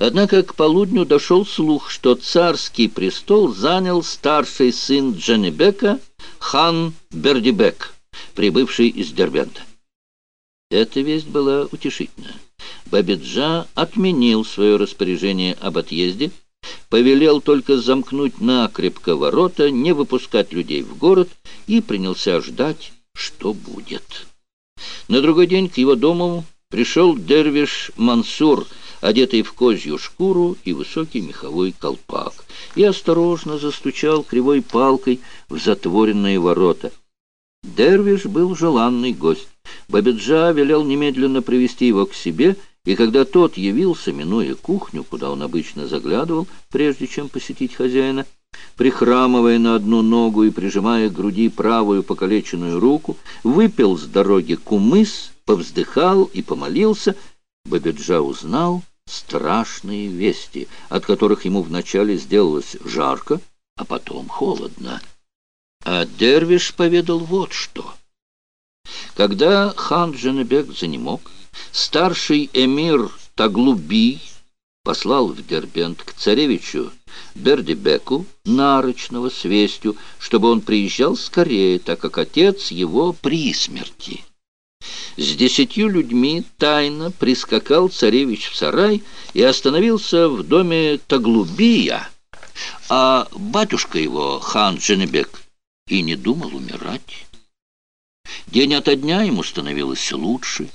Однако к полудню дошел слух, что царский престол занял старший сын Джанибека хан Бердибек, прибывший из Дербента. Эта весть была утешительная. Бабиджа отменил свое распоряжение об отъезде, повелел только замкнуть накрепко ворота, не выпускать людей в город и принялся ждать, что будет. На другой день к его дому пришел дервиш Мансур, одетый в козью шкуру и высокий меховой колпак, и осторожно застучал кривой палкой в затворенные ворота. Дервиш был желанный гость. Бабиджа велел немедленно привести его к себе, и когда тот явился, минуя кухню, куда он обычно заглядывал, прежде чем посетить хозяина, прихрамывая на одну ногу и прижимая к груди правую покалеченную руку, выпил с дороги кумыс, повздыхал и помолился, Бабиджа узнал страшные вести, от которых ему вначале сделалось жарко, а потом холодно. А Дервиш поведал вот что. Когда хан Джанебек занемог, старший эмир Таглуби послал в Дербент к царевичу Бердибеку нарочного с вестью, чтобы он приезжал скорее, так как отец его при смерти. С десятью людьми тайно прискакал царевич в сарай и остановился в доме Таглубия, а батюшка его, хан Дженебек, и не думал умирать. День ото дня ему становилось лучше.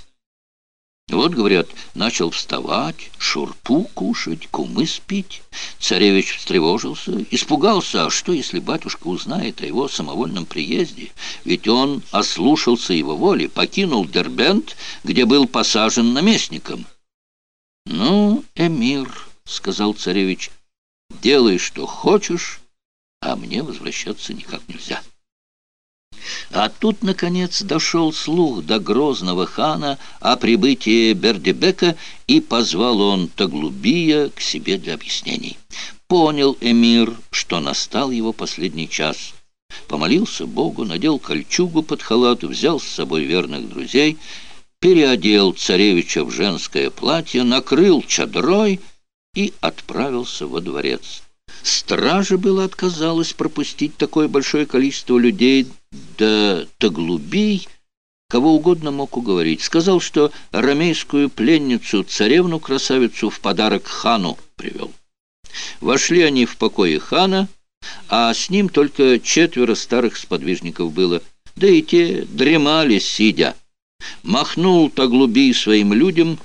Вот, говорят, начал вставать, шурпу кушать, кумы спить. Царевич встревожился, испугался, а что, если батюшка узнает о его самовольном приезде? Ведь он ослушался его воли, покинул Дербент, где был посажен наместником. «Ну, эмир», — сказал царевич, — «делай, что хочешь, а мне возвращаться никак нельзя». А тут, наконец, дошел слух до грозного хана о прибытии Бердебека, и позвал он Таглубия к себе для объяснений. Понял эмир, что настал его последний час. Помолился Богу, надел кольчугу под халат, взял с собой верных друзей, переодел царевича в женское платье, накрыл чадрой и отправился во дворец. Стража была отказалась пропустить такое большое количество людей да Таглубий, кого угодно мог уговорить. Сказал, что рамейскую пленницу, царевну-красавицу, в подарок хану привел. Вошли они в покои хана, а с ним только четверо старых сподвижников было, да и те дремали, сидя. Махнул Таглубий своим людям,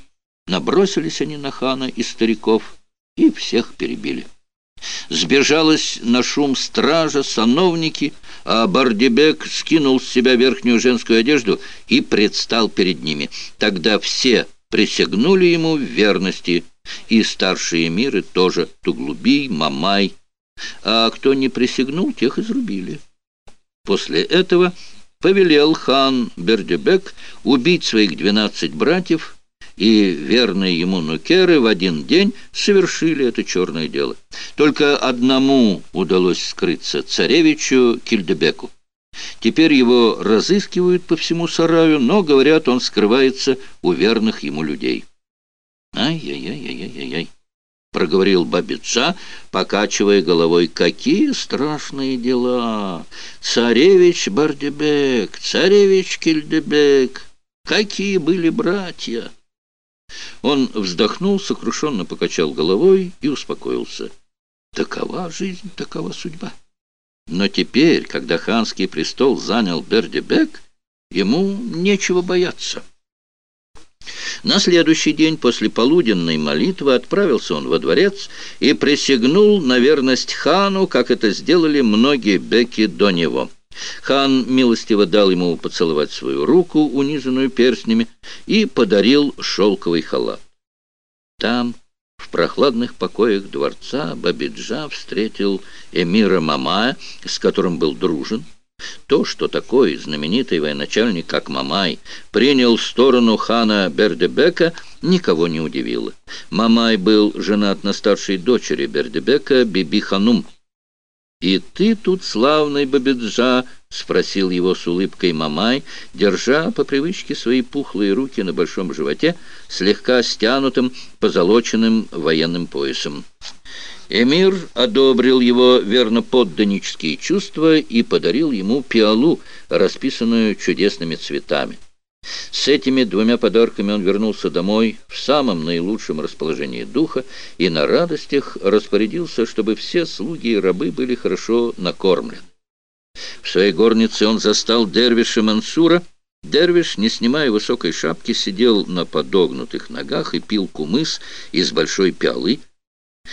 набросились они на хана и стариков и всех перебили. Сбежалась на шум стража, сановники, а Бардебек скинул с себя верхнюю женскую одежду и предстал перед ними. Тогда все присягнули ему в верности, и старшие миры тоже, Туглубий, Мамай. А кто не присягнул, тех изрубили. После этого повелел хан Бердебек убить своих двенадцать братьев, и верные ему нукеры в один день совершили это черное дело. Только одному удалось скрыться, царевичу Кильдебеку. Теперь его разыскивают по всему сараю, но, говорят, он скрывается у верных ему людей. «Ай-яй-яй-яй-яй-яй», — проговорил Бабиджа, покачивая головой. «Какие страшные дела! Царевич Бардебек, царевич Кильдебек, какие были братья!» Он вздохнул, сокрушенно покачал головой и успокоился. Такова жизнь, такова судьба. Но теперь, когда ханский престол занял Бердебек, ему нечего бояться. На следующий день после полуденной молитвы отправился он во дворец и присягнул на верность хану, как это сделали многие беки до него. Хан милостиво дал ему поцеловать свою руку, унизанную перстнями, и подарил шелковый халат. Там, в прохладных покоях дворца, Бабиджа встретил эмира Мамая, с которым был дружен. То, что такой знаменитый военачальник, как Мамай, принял сторону хана Бердебека, никого не удивило. Мамай был женат на старшей дочери Бердебека, Биби Ханум. «И ты тут славный Бабиджа?» — спросил его с улыбкой Мамай, держа по привычке свои пухлые руки на большом животе, слегка стянутым позолоченным военным поясом. Эмир одобрил его верноподданнические чувства и подарил ему пиалу, расписанную чудесными цветами. С этими двумя подарками он вернулся домой в самом наилучшем расположении духа и на радостях распорядился, чтобы все слуги и рабы были хорошо накормлены. В своей горнице он застал дервиша Мансура. Дервиш, не снимая высокой шапки, сидел на подогнутых ногах и пил кумыс из большой пиалы,